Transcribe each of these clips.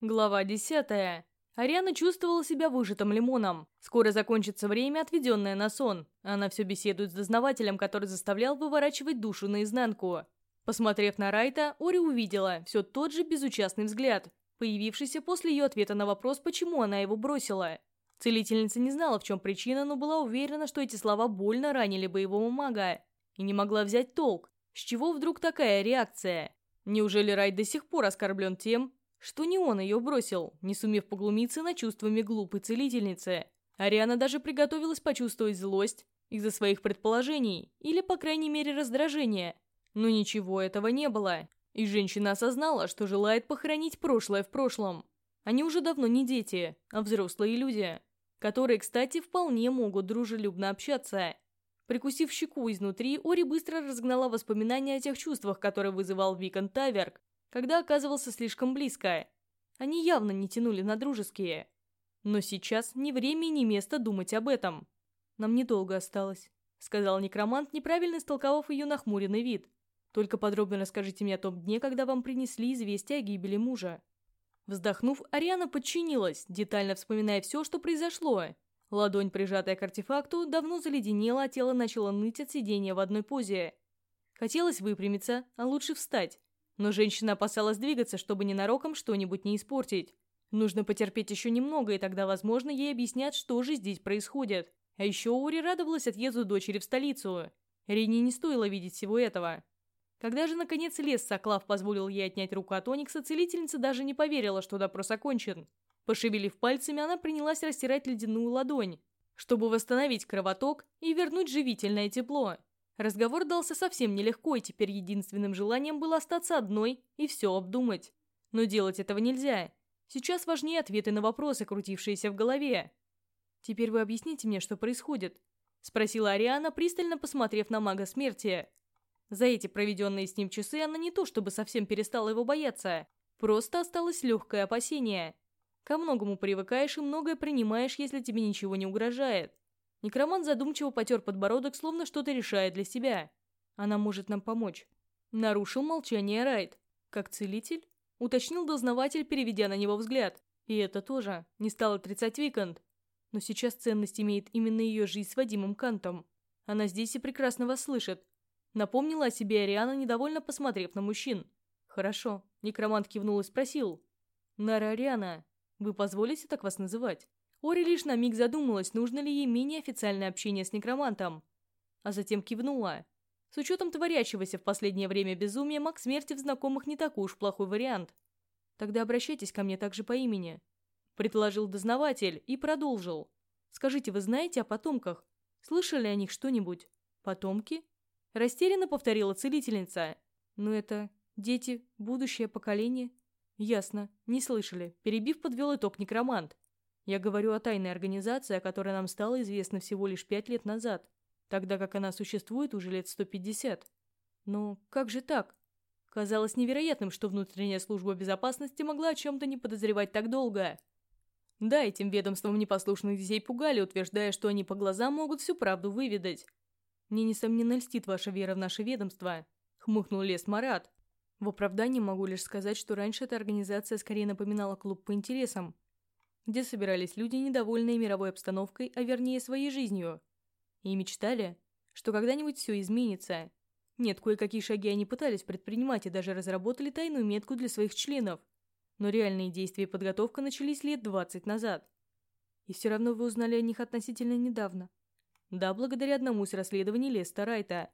Глава десятая. Ариана чувствовала себя выжатым лимоном. Скоро закончится время, отведенное на сон. Она все беседует с дознавателем, который заставлял выворачивать душу наизнанку. Посмотрев на Райта, Ори увидела все тот же безучастный взгляд, появившийся после ее ответа на вопрос, почему она его бросила. Целительница не знала, в чем причина, но была уверена, что эти слова больно ранили боевого мага. И не могла взять толк. С чего вдруг такая реакция? Неужели Райт до сих пор оскорблен тем, что не он ее бросил, не сумев поглумиться над чувствами глупой целительницы. Ариана даже приготовилась почувствовать злость из-за своих предположений, или, по крайней мере, раздражение. Но ничего этого не было, и женщина осознала, что желает похоронить прошлое в прошлом. Они уже давно не дети, а взрослые люди, которые, кстати, вполне могут дружелюбно общаться. Прикусив щеку изнутри, Ори быстро разгнала воспоминания о тех чувствах, которые вызывал Викон Таверк, когда оказывался слишком близко. Они явно не тянули на дружеские. Но сейчас ни время, ни место думать об этом. Нам недолго осталось, сказал некромант, неправильно истолковав ее нахмуренный вид. Только подробно расскажите мне о том дне, когда вам принесли известие о гибели мужа. Вздохнув, Ариана подчинилась, детально вспоминая все, что произошло. Ладонь, прижатая к артефакту, давно заледенела, а тело начало ныть от сидения в одной позе. Хотелось выпрямиться, а лучше встать. Но женщина опасалась двигаться, чтобы ненароком что-нибудь не испортить. Нужно потерпеть еще немного, и тогда, возможно, ей объяснят, что же здесь происходит. А еще Ури радовалась отъезду дочери в столицу. Рене не стоило видеть всего этого. Когда же, наконец, лес Соклав позволил ей отнять руку от Оникса, целительница даже не поверила, что допрос окончен. Пошевелив пальцами, она принялась растирать ледяную ладонь, чтобы восстановить кровоток и вернуть живительное тепло. Разговор дался совсем нелегко, и теперь единственным желанием было остаться одной и все обдумать. Но делать этого нельзя. Сейчас важнее ответы на вопросы, крутившиеся в голове. «Теперь вы объясните мне, что происходит?» — спросила Ариана, пристально посмотрев на мага смерти. За эти проведенные с ним часы она не то чтобы совсем перестала его бояться, просто осталось легкое опасение. Ко многому привыкаешь и многое принимаешь, если тебе ничего не угрожает. Некромант задумчиво потер подбородок, словно что-то решает для себя. Она может нам помочь. Нарушил молчание Райт. Как целитель? Уточнил дознаватель, переведя на него взгляд. И это тоже. Не стал отрицать Викант. Но сейчас ценность имеет именно ее жизнь с Вадимом Кантом. Она здесь и прекрасно вас слышит. Напомнила о себе Ариана, недовольно посмотрев на мужчин. «Хорошо», — некромант кивнул и спросил. «Нара Ариана, вы позволите так вас называть?» Ори лишь на миг задумалась, нужно ли ей менее официальное общение с некромантом. А затем кивнула. С учетом творящегося в последнее время безумия, маг смерти в знакомых не такой уж плохой вариант. Тогда обращайтесь ко мне также по имени. Предложил дознаватель и продолжил. Скажите, вы знаете о потомках? Слышали о них что-нибудь? Потомки? Растерянно повторила целительница. Ну это дети, будущее поколение. Ясно, не слышали. Перебив, подвел итог некромант. Я говорю о тайной организации, о которой нам стало известно всего лишь пять лет назад, тогда как она существует уже лет 150. Но как же так? Казалось невероятным, что внутренняя служба безопасности могла о чем-то не подозревать так долго. Да, этим ведомством непослушных детей пугали, утверждая, что они по глазам могут всю правду выведать. Мне, несомненно, льстит ваша вера в наше ведомство, хмыкнул Лес Марат. В оправдании могу лишь сказать, что раньше эта организация скорее напоминала клуб по интересам, где собирались люди, недовольные мировой обстановкой, а вернее своей жизнью. И мечтали, что когда-нибудь все изменится. Нет, кое-какие шаги они пытались предпринимать и даже разработали тайную метку для своих членов. Но реальные действия и подготовка начались лет 20 назад. И все равно вы узнали о них относительно недавно. Да, благодаря одному из расследований Леста Райта.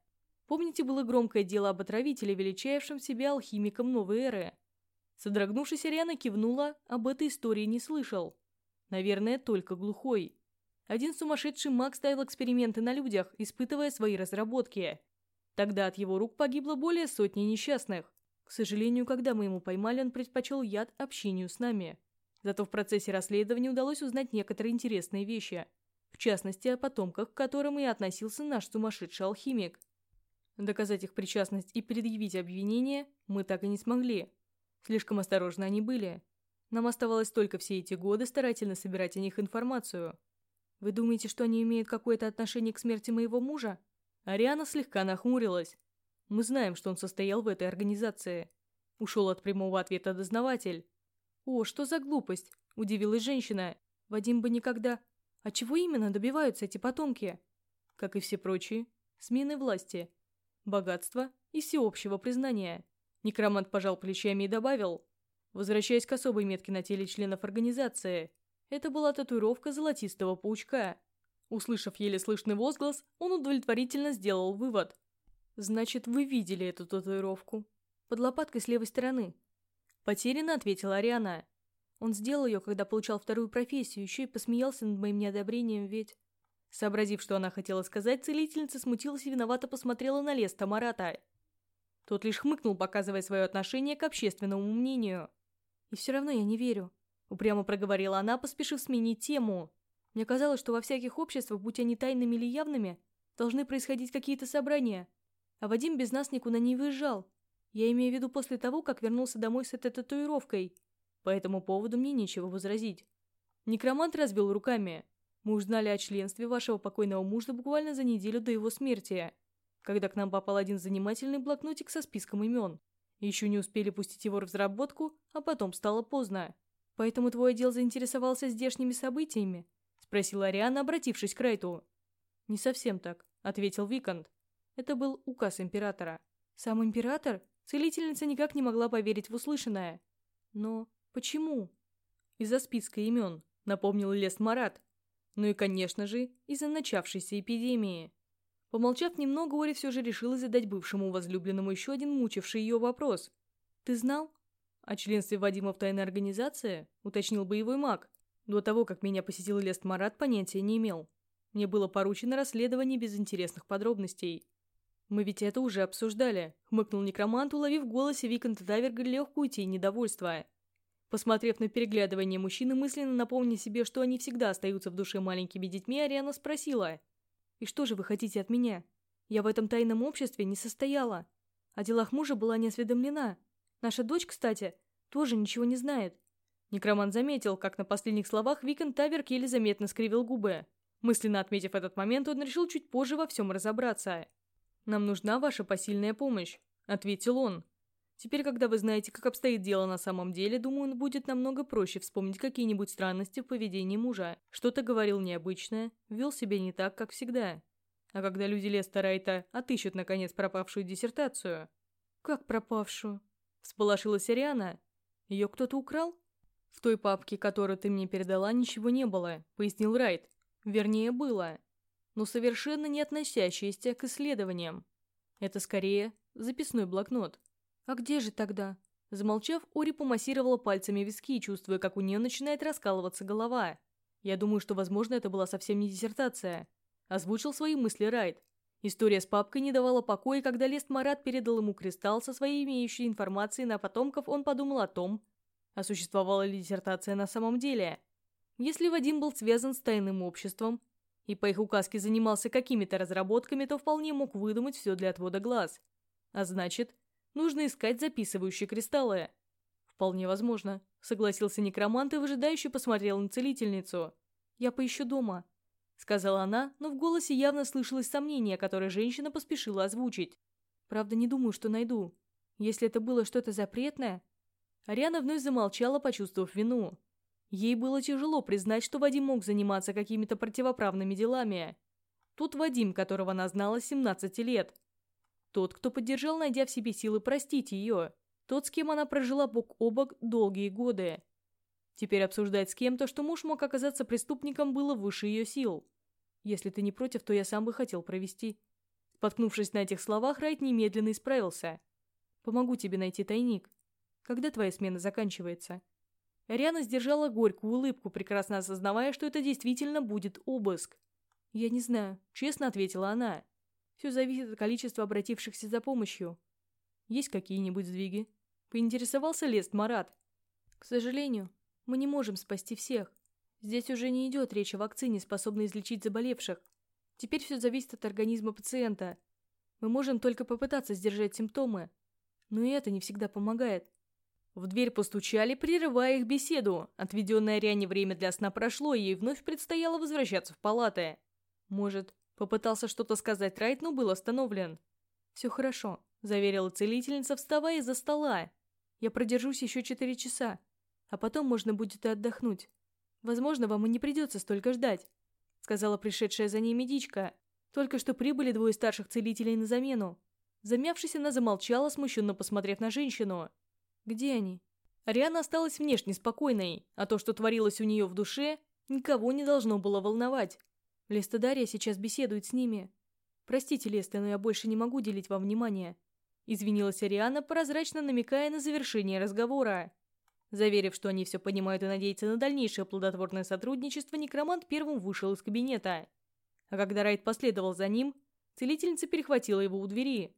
Помните, было громкое дело об отравителе, величающем себя алхимиком новой эры? Содрогнувшись, Ариана кивнула, об этой истории не слышал. Наверное, только глухой. Один сумасшедший маг ставил эксперименты на людях, испытывая свои разработки. Тогда от его рук погибло более сотни несчастных. К сожалению, когда мы ему поймали, он предпочел яд общению с нами. Зато в процессе расследования удалось узнать некоторые интересные вещи. В частности, о потомках, к которым и относился наш сумасшедший алхимик. Доказать их причастность и предъявить обвинение мы так и не смогли. Слишком осторожны они были. Нам оставалось только все эти годы старательно собирать о них информацию. Вы думаете, что они имеют какое-то отношение к смерти моего мужа? Ариана слегка нахмурилась. Мы знаем, что он состоял в этой организации. Ушел от прямого ответа дознаватель. «О, что за глупость!» – удивилась женщина. «Вадим бы никогда...» «А чего именно добиваются эти потомки?» «Как и все прочие. Смены власти. Богатства и всеобщего признания». Некромант пожал плечами и добавил, возвращаясь к особой метке на теле членов организации. Это была татуировка золотистого паучка. Услышав еле слышный возглас, он удовлетворительно сделал вывод. «Значит, вы видели эту татуировку?» «Под лопаткой с левой стороны». Потерянно ответила Ариана. Он сделал ее, когда получал вторую профессию, еще и посмеялся над моим неодобрением, ведь... Сообразив, что она хотела сказать, целительница смутилась и виновато посмотрела на лес Тамарата. Тот лишь хмыкнул, показывая свое отношение к общественному мнению. «И все равно я не верю», — упрямо проговорила она, поспешив сменить тему. «Мне казалось, что во всяких обществах, будь они тайными или явными, должны происходить какие-то собрания. А Вадим без нас никуда не выезжал. Я имею в виду после того, как вернулся домой с этой татуировкой. По этому поводу мне нечего возразить. Некромант разбил руками. Мы узнали о членстве вашего покойного мужа буквально за неделю до его смерти, когда к нам попал один занимательный блокнотик со списком имен. Еще не успели пустить его в разработку, а потом стало поздно. Поэтому твой отдел заинтересовался здешними событиями? Спросила Ариана, обратившись к Райту. Не совсем так, ответил Викант. Это был указ императора. Сам император? Целительница никак не могла поверить в услышанное. Но почему? Из-за списка имен, напомнил Лес Марат. Ну и, конечно же, из-за начавшейся эпидемии. Помолчав немного, Ори все же решила задать бывшему возлюбленному еще один мучивший ее вопрос. «Ты знал?» «О членстве Вадима в тайной организации?» — уточнил боевой маг. До того, как меня посетил Лест Марат, понятия не имел. Мне было поручено расследование без интересных подробностей. «Мы ведь это уже обсуждали», — хмыкнул некромант, уловив в голосе Виконта Таверга легкую тень недовольства. Посмотрев на переглядывание мужчины, мысленно напомнив себе, что они всегда остаются в душе маленькими детьми, Ариана спросила. «И что же вы хотите от меня? Я в этом тайном обществе не состояла. О делах мужа была не осведомлена. Наша дочь, кстати, тоже ничего не знает». Некромант заметил, как на последних словах Викон Таверк еле заметно скривил губы. Мысленно отметив этот момент, он решил чуть позже во всем разобраться. «Нам нужна ваша посильная помощь», — ответил он. «Теперь, когда вы знаете, как обстоит дело на самом деле, думаю, будет намного проще вспомнить какие-нибудь странности в поведении мужа. Что-то говорил необычное, вел себя не так, как всегда. А когда люди Леста Райта отыщут, наконец, пропавшую диссертацию...» «Как пропавшую?» — всполошилась Ариана. «Ее кто-то украл?» «В той папке, которую ты мне передала, ничего не было», — пояснил Райт. «Вернее, было но совершенно не относящиеся к исследованиям. Это скорее записной блокнот. А где же тогда? Замолчав, Ори помассировала пальцами виски, чувствуя, как у нее начинает раскалываться голова. Я думаю, что, возможно, это была совсем не диссертация. Озвучил свои мысли Райт. История с папкой не давала покоя, когда Лест Марат передал ему кристалл со своей имеющей информацией на потомков, он подумал о том, а существовала ли диссертация на самом деле. Если Вадим был связан с тайным обществом, и по их указке занимался какими-то разработками, то вполне мог выдумать все для отвода глаз. А значит, нужно искать записывающие кристаллы. Вполне возможно, согласился некромант и выжидающе посмотрел на целительницу. Я поищу дома, сказала она, но в голосе явно слышалось сомнение, которое женщина поспешила озвучить. Правда, не думаю, что найду. Если это было что-то запретное... Ариана вновь замолчала, почувствовав вину. Ей было тяжело признать, что Вадим мог заниматься какими-то противоправными делами. Тут Вадим, которого она знала с 17 лет. Тот, кто поддержал, найдя в себе силы простить ее. Тот, с кем она прожила бок о бок долгие годы. Теперь обсуждать с кем-то, что муж мог оказаться преступником, было выше ее сил. Если ты не против, то я сам бы хотел провести. Споткнувшись на этих словах, Райт немедленно исправился. Помогу тебе найти тайник. Когда твоя смена заканчивается?» Риана сдержала горькую улыбку, прекрасно осознавая, что это действительно будет обыск. «Я не знаю», — честно ответила она. «Все зависит от количества обратившихся за помощью. Есть какие-нибудь сдвиги?» Поинтересовался Лест Марат. «К сожалению, мы не можем спасти всех. Здесь уже не идет речь о вакцине, способной излечить заболевших. Теперь все зависит от организма пациента. Мы можем только попытаться сдержать симптомы. Но и это не всегда помогает. В дверь постучали, прерывая их беседу. Отведенное Ариане время для сна прошло, и ей вновь предстояло возвращаться в палаты. Может, попытался что-то сказать Райт, но был остановлен. «Все хорошо», — заверила целительница, вставая из-за стола. «Я продержусь еще четыре часа, А потом можно будет и отдохнуть. Возможно, вам и не придется столько ждать», — сказала пришедшая за ней медичка. Только что прибыли двое старших целителей на замену. Замявшись, она замолчала, смущенно посмотрев на женщину. «Где они?» Ариана осталась внешне спокойной, а то, что творилось у нее в душе, никого не должно было волновать. Леста Дарья сейчас беседует с ними. «Простите, Леста, но я больше не могу делить вам внимание», — извинилась Ариана, прозрачно намекая на завершение разговора. Заверив, что они все понимают и надеются на дальнейшее плодотворное сотрудничество, некромант первым вышел из кабинета. А когда Райт последовал за ним, целительница перехватила его у двери.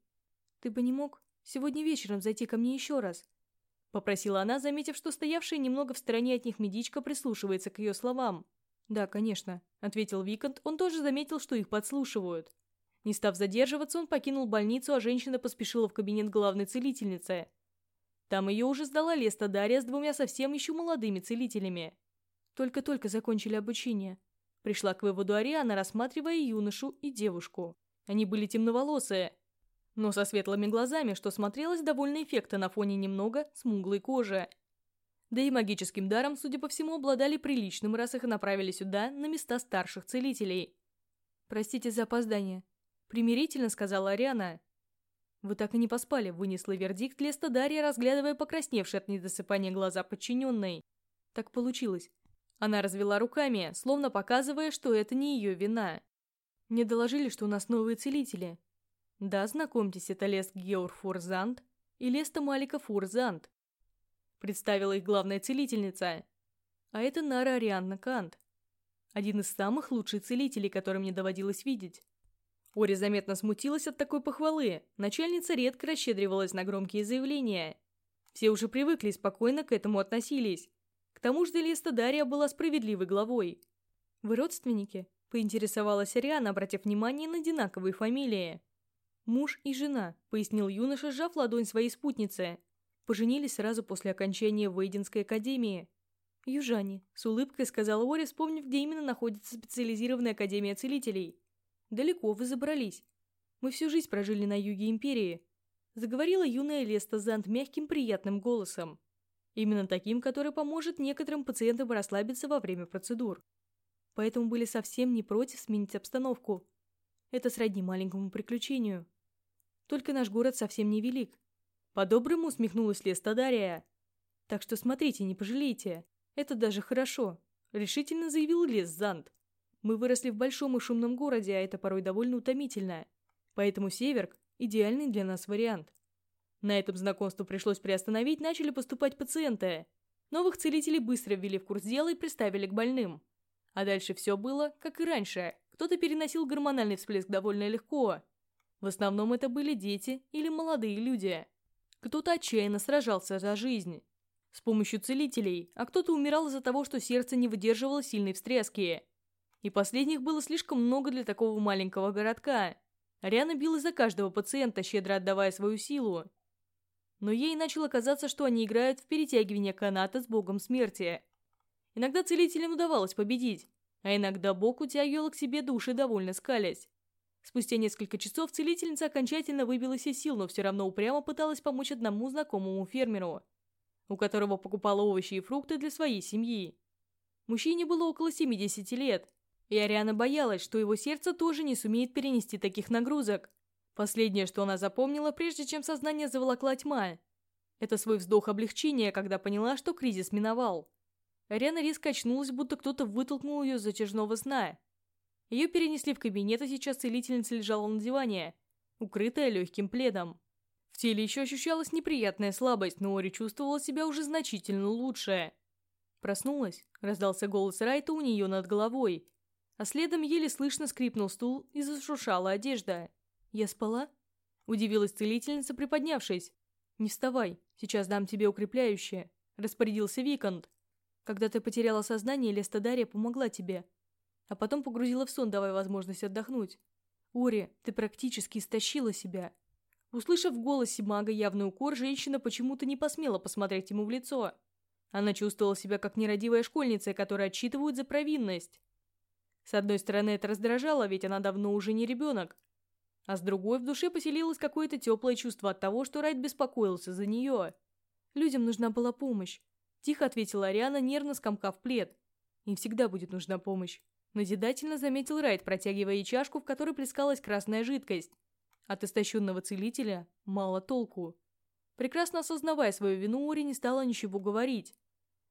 «Ты бы не мог сегодня вечером зайти ко мне еще раз?» Попросила она, заметив, что стоявшая немного в стороне от них медичка прислушивается к ее словам. «Да, конечно», — ответил Викант, он тоже заметил, что их подслушивают. Не став задерживаться, он покинул больницу, а женщина поспешила в кабинет главной целительницы. Там ее уже сдала Леста Дарья с двумя совсем еще молодыми целителями. Только-только закончили обучение. Пришла к выводу Ариана, рассматривая юношу и девушку. Они были темноволосые, но со светлыми глазами, что смотрелось довольно эффектно на фоне немного смуглой кожи. Да и магическим даром, судя по всему, обладали приличным, раз их направили сюда, на места старших целителей. «Простите за опоздание», — примирительно сказала Ариана. «Вы так и не поспали», — вынесла вердикт Леста Дарья, разглядывая покрасневшие от недосыпания глаза подчиненной. «Так получилось». Она развела руками, словно показывая, что это не ее вина. «Мне доложили, что у нас новые целители. Да, знакомьтесь, это Лест Геор Фурзант и Леста Малика Фурзант. Представила их главная целительница. А это Нара Арианна Кант. Один из самых лучших целителей, которым мне доводилось видеть. Ори заметно смутилась от такой похвалы. Начальница редко расщедривалась на громкие заявления. Все уже привыкли спокойно к этому относились. К тому же Делеста Дарья была справедливой главой. «Вы родственники?» – поинтересовалась Ариана, обратив внимание на одинаковые фамилии. «Муж и жена», — пояснил юноша, сжав ладонь своей спутницы. Поженились сразу после окончания Вейденской академии. «Южане», — с улыбкой сказала Ори, вспомнив, где именно находится специализированная академия целителей. «Далеко вы забрались. Мы всю жизнь прожили на юге Империи», — заговорила юная Леста Зант мягким приятным голосом. Именно таким, который поможет некоторым пациентам расслабиться во время процедур. Поэтому были совсем не против сменить обстановку. Это сродни маленькому приключению. Только наш город совсем не велик. По-доброму усмехнулась Леста Дарья. Так что смотрите, не пожалейте. Это даже хорошо. Решительно заявил Лес Зант. Мы выросли в большом и шумном городе, а это порой довольно утомительно. Поэтому Северк – идеальный для нас вариант. На этом знакомство пришлось приостановить, начали поступать пациенты. Новых целителей быстро ввели в курс дела и приставили к больным. А дальше все было, как и раньше. Кто-то переносил гормональный всплеск довольно легко, в основном это были дети или молодые люди. Кто-то отчаянно сражался за жизнь с помощью целителей, а кто-то умирал из-за того, что сердце не выдерживало сильной встряски. И последних было слишком много для такого маленького городка. Ариана билась за каждого пациента, щедро отдавая свою силу. Но ей начало казаться, что они играют в перетягивание каната с богом смерти. Иногда целителям удавалось победить, а иногда бог утягивал к себе души, довольно скалясь. Спустя несколько часов целительница окончательно выбилась из сил, но все равно упрямо пыталась помочь одному знакомому фермеру, у которого покупала овощи и фрукты для своей семьи. Мужчине было около 70 лет, и Ариана боялась, что его сердце тоже не сумеет перенести таких нагрузок. Последнее, что она запомнила, прежде чем сознание заволокла тьма, это свой вздох облегчения, когда поняла, что кризис миновал. Ариана резко очнулась, будто кто-то вытолкнул ее из затяжного сна. Ее перенесли в кабинет, а сейчас целительница лежала на диване, укрытая легким пледом. В теле еще ощущалась неприятная слабость, но Ори чувствовала себя уже значительно лучше. Проснулась, раздался голос Райта у нее над головой, а следом еле слышно скрипнул стул и зашуршала одежда. «Я спала?» – удивилась целительница, приподнявшись. «Не вставай, сейчас дам тебе укрепляющее», – распорядился Викант. «Когда ты потеряла сознание, Леста Дарья помогла тебе а потом погрузила в сон, давая возможность отдохнуть. «Ори, ты практически истощила себя». Услышав в голосе мага явный укор, женщина почему-то не посмела посмотреть ему в лицо. Она чувствовала себя как нерадивая школьница, которая отчитывают за провинность. С одной стороны, это раздражало, ведь она давно уже не ребенок. А с другой, в душе поселилось какое-то теплое чувство от того, что Райт беспокоился за нее. Людям нужна была помощь. Тихо ответила Ариана, нервно скомкав плед. Им всегда будет нужна помощь. Назидательно заметил Райт, протягивая ей чашку, в которой плескалась красная жидкость. От истощенного целителя мало толку. Прекрасно осознавая свою вину, Ори не стала ничего говорить.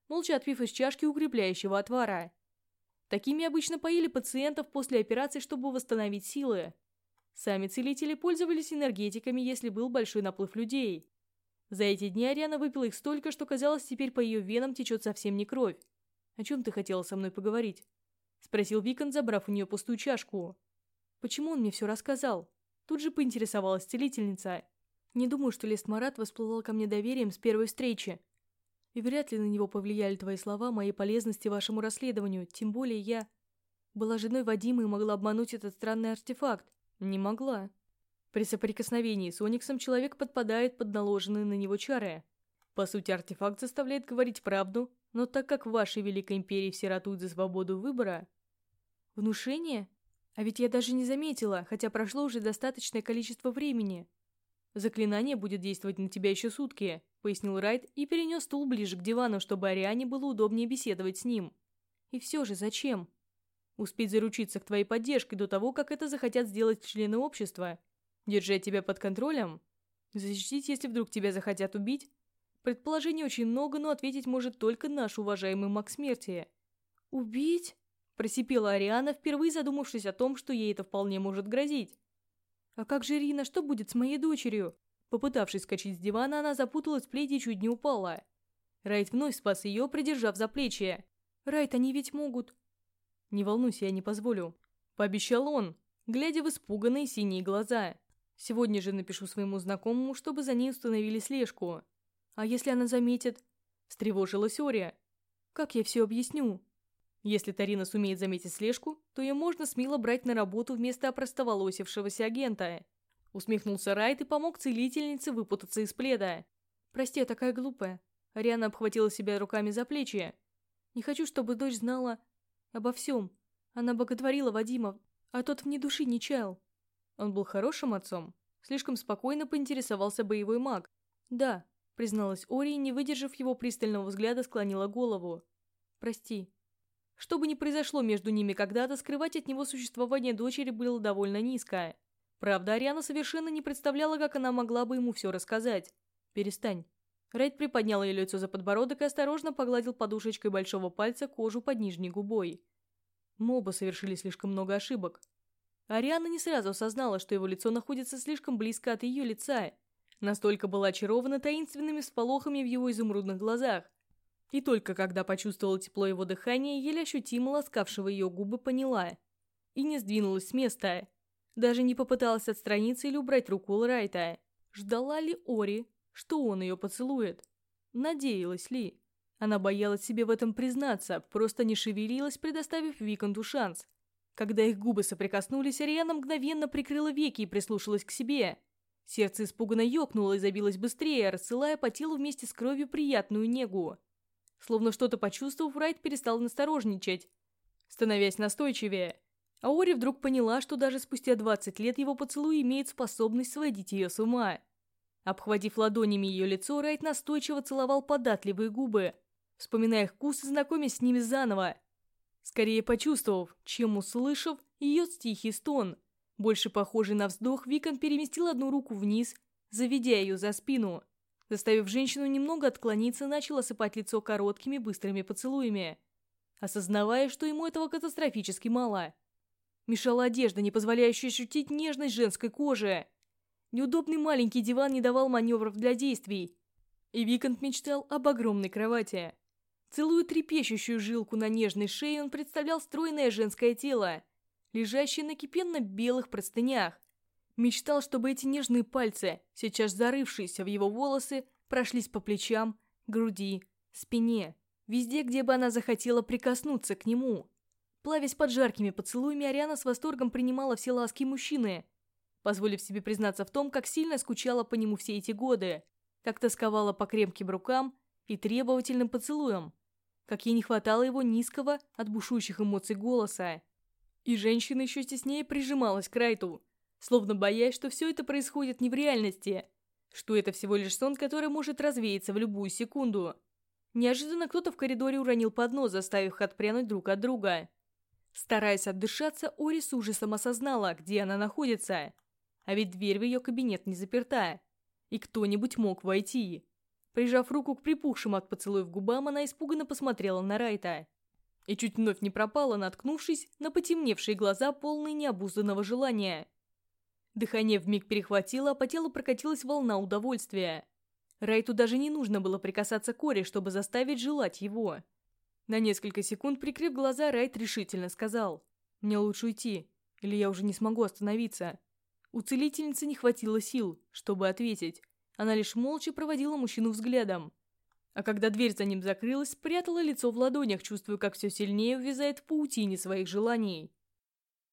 Молча отпив из чашки укрепляющего отвара. Такими обычно поили пациентов после операции, чтобы восстановить силы. Сами целители пользовались энергетиками, если был большой наплыв людей. За эти дни Ариана выпила их столько, что казалось, теперь по ее венам течет совсем не кровь. «О чем ты хотела со мной поговорить?» Спросил Викон, забрав у нее пустую чашку. «Почему он мне все рассказал?» Тут же поинтересовалась целительница. «Не думаю, что Лест Марат восплывал ко мне доверием с первой встречи. И вряд ли на него повлияли твои слова моей полезности вашему расследованию, тем более я была женой Вадима и могла обмануть этот странный артефакт. Не могла. При соприкосновении с Ониксом человек подпадает под наложенные на него чары. По сути, артефакт заставляет говорить правду, но так как в вашей Великой Империи все ратуют за свободу выбора... Внушение? А ведь я даже не заметила, хотя прошло уже достаточное количество времени. Заклинание будет действовать на тебя еще сутки, пояснил Райт и перенес стул ближе к дивану, чтобы Ариане было удобнее беседовать с ним. И все же зачем? Успеть заручиться к твоей поддержке до того, как это захотят сделать члены общества. Держать тебя под контролем? Защитить, если вдруг тебя захотят убить? Предположений очень много, но ответить может только наш уважаемый маг смерти. «Убить?» – просипела Ариана, впервые задумавшись о том, что ей это вполне может грозить. «А как же Рина, что будет с моей дочерью?» Попытавшись скачать с дивана, она запуталась в пледе и чуть не упала. Райт вновь спас ее, придержав за плечи. «Райт, они ведь могут...» «Не волнуйся, я не позволю», – пообещал он, глядя в испуганные синие глаза. «Сегодня же напишу своему знакомому, чтобы за ней установили слежку. А если она заметит?» Встревожилась Ория. «Как я все объясню?» Если Тарина сумеет заметить слежку, то ее можно смело брать на работу вместо опростоволосившегося агента. Усмехнулся Райт и помог целительнице выпутаться из пледа. «Прости, я такая глупая». Ариана обхватила себя руками за плечи. «Не хочу, чтобы дочь знала обо всем. Она боготворила Вадима, а тот в ней души не чаял». Он был хорошим отцом. Слишком спокойно поинтересовался боевой маг. «Да, призналась Ори, не выдержав его пристального взгляда, склонила голову. «Прости». Что бы ни произошло между ними когда-то, скрывать от него существование дочери было довольно низко. Правда, Ариана совершенно не представляла, как она могла бы ему все рассказать. «Перестань». Рейд приподнял ее лицо за подбородок и осторожно погладил подушечкой большого пальца кожу под нижней губой. Мы оба совершили слишком много ошибок. Ариана не сразу осознала, что его лицо находится слишком близко от ее лица, Настолько была очарована таинственными всполохами в его изумрудных глазах. И только когда почувствовала тепло его дыхания, еле ощутимо ласкавшего ее губы, поняла. И не сдвинулась с места. Даже не попыталась отстраниться или убрать руку Лрайта. Ждала ли Ори, что он ее поцелует? Надеялась ли? Она боялась себе в этом признаться, просто не шевелилась, предоставив Виконту шанс. Когда их губы соприкоснулись, Ариана мгновенно прикрыла веки и прислушалась к себе. Сердце испуганно ёкнуло и забилось быстрее, рассылая по телу вместе с кровью приятную негу. Словно что-то почувствовав, Райт перестал насторожничать, становясь настойчивее. А вдруг поняла, что даже спустя 20 лет его поцелуй имеет способность сводить ее с ума. Обхватив ладонями ее лицо, Райт настойчиво целовал податливые губы, вспоминая вкус и знакомясь с ними заново. Скорее почувствовав, чем услышав ее тихий стон – больше похожий на вздох, Викон переместил одну руку вниз, заведя ее за спину. Заставив женщину немного отклониться, начал осыпать лицо короткими быстрыми поцелуями, осознавая, что ему этого катастрофически мало. Мешала одежда, не позволяющая ощутить нежность женской кожи. Неудобный маленький диван не давал маневров для действий. И Виконт мечтал об огромной кровати. Целую трепещущую жилку на нежной шее он представлял стройное женское тело – лежащий на кипенно-белых простынях. Мечтал, чтобы эти нежные пальцы, сейчас зарывшиеся в его волосы, прошлись по плечам, груди, спине, везде, где бы она захотела прикоснуться к нему. Плавясь под жаркими поцелуями, Ариана с восторгом принимала все ласки мужчины, позволив себе признаться в том, как сильно скучала по нему все эти годы, как тосковала по крепким рукам и требовательным поцелуям, как ей не хватало его низкого от бушующих эмоций голоса. И женщина еще теснее прижималась к Райту, словно боясь, что все это происходит не в реальности, что это всего лишь сон, который может развеяться в любую секунду. Неожиданно кто-то в коридоре уронил поднос, заставив их отпрянуть друг от друга. Стараясь отдышаться, Ори с ужасом осознала, где она находится. А ведь дверь в ее кабинет не заперта. И кто-нибудь мог войти. Прижав руку к припухшим от поцелуев губам, она испуганно посмотрела на Райта. И чуть вновь не пропала, наткнувшись на потемневшие глаза, полные необузданного желания. Дыхание вмиг перехватило, а по телу прокатилась волна удовольствия. Райту даже не нужно было прикасаться к Коре, чтобы заставить желать его. На несколько секунд, прикрыв глаза, Райт решительно сказал. «Мне лучше уйти, или я уже не смогу остановиться». У целительницы не хватило сил, чтобы ответить. Она лишь молча проводила мужчину взглядом. А когда дверь за ним закрылась, спрятала лицо в ладонях, чувствуя, как все сильнее увязает в паутине своих желаний.